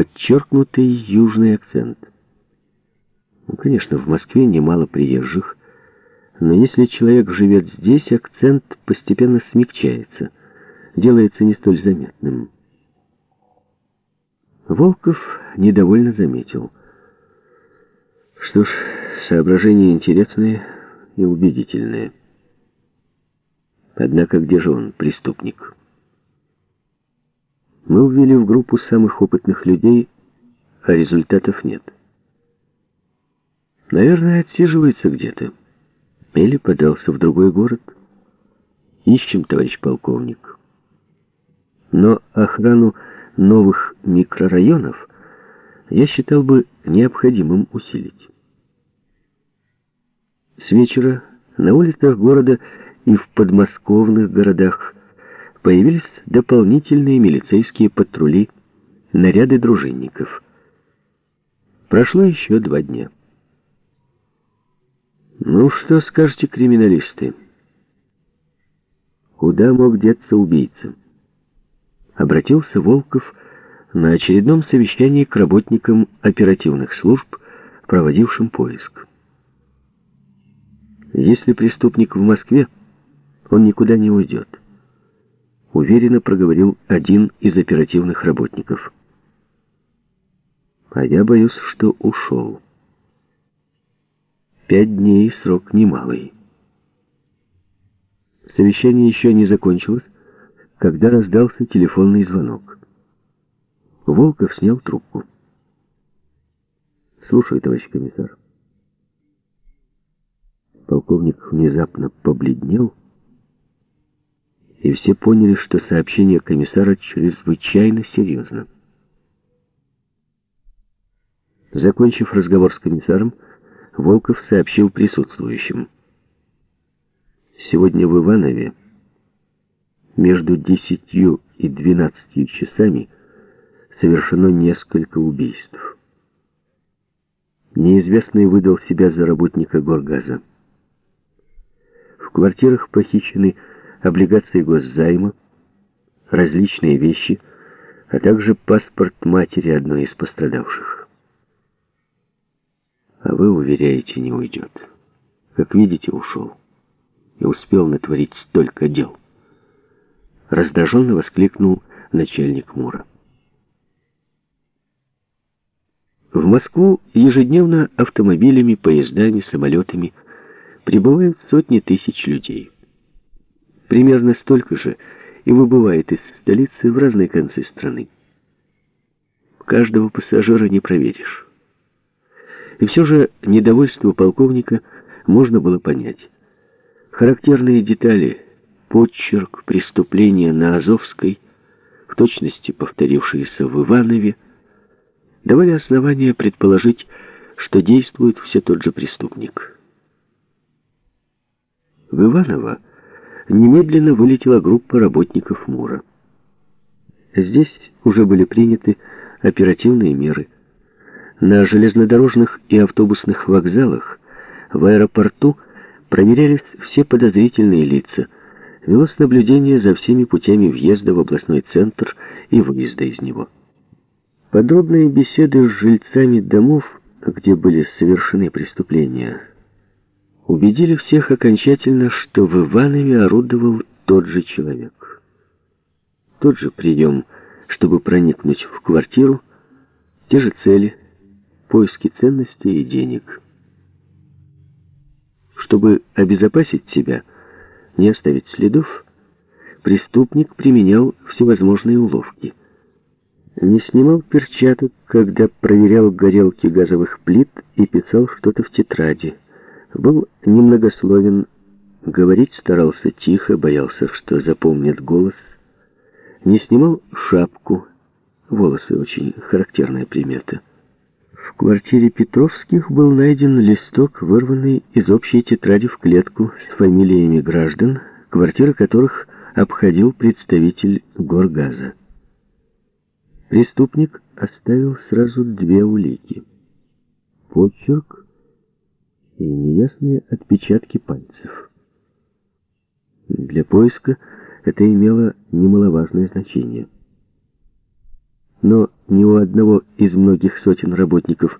подчеркнутый южный акцент. Ну, конечно, в Москве немало приезжих, но если человек живет здесь, акцент постепенно смягчается, делается не столь заметным. Волков недовольно заметил. Что ж, соображения интересные и убедительные. Однако где же он, преступник? Мы ввели в группу самых опытных людей, а результатов нет. Наверное, отсиживается где-то. Или подался в другой город. Ищем, товарищ полковник. Но охрану новых микрорайонов я считал бы необходимым усилить. С вечера на улицах города и в подмосковных городах появились дополнительные милицейские патрули, наряды дружинников. Прошло еще два дня. Ну, что скажете, криминалисты? Куда мог деться убийца? Обратился Волков на очередном совещании к работникам оперативных служб, проводившим поиск. Если преступник в Москве, он никуда не уйдет. Уверенно проговорил один из оперативных работников. А я боюсь, что ушел. Пять дней срок немалый. Совещание еще не закончилось, когда раздался телефонный звонок. Волков снял трубку. «Слушаю, товарищ комиссар». Полковник внезапно побледнел, и все поняли, что сообщение комиссара чрезвычайно серьезно. Закончив разговор с комиссаром, Волков сообщил присутствующим. Сегодня в Иванове между десятью и двенадцатью часами совершено несколько убийств. Неизвестный выдал себя за работника горгаза. В квартирах похищены облигации госзайма, различные вещи, а также паспорт матери одной из пострадавших. А вы уверяете, не уйдет. Как видите, ушел. И успел натворить столько дел. Раздраженно воскликнул начальник Мура. В Москву ежедневно автомобилями, поездами, самолетами – прибывают сотни тысяч людей. Примерно столько же и выбывает из столицы в разные концы страны. Каждого пассажира не проверишь. И все же недовольство полковника можно было понять. Характерные детали, подчерк преступления на Азовской, в точности повторившиеся в Иванове, давали основания предположить, что действует все тот же преступник. В Иваново немедленно вылетела группа работников МУРа. Здесь уже были приняты оперативные меры. На железнодорожных и автобусных вокзалах, в аэропорту проверялись все подозрительные лица. Велось наблюдение за всеми путями въезда в областной центр и выезда из него. Подробные беседы с жильцами домов, где были совершены преступления, убедили всех окончательно, что в Иванове орудовал тот же человек. Тот же прием, чтобы проникнуть в квартиру, те же цели, поиски ценностей и денег. Чтобы обезопасить себя, не оставить следов, преступник применял всевозможные уловки. Не снимал перчаток, когда проверял горелки газовых плит и писал что-то в тетради был немногословен, говорить старался тихо, боялся, что запомнит голос, не снимал шапку, волосы очень характерная примета. В квартире Петровских был найден листок, вырванный из общей тетради в клетку с фамилиями граждан, квартиры которых обходил представитель Горгаза. Преступник оставил сразу две улики. Почерк и неясные отпечатки пальцев. Для поиска это имело немаловажное значение. но ни у одного из многих сотен работников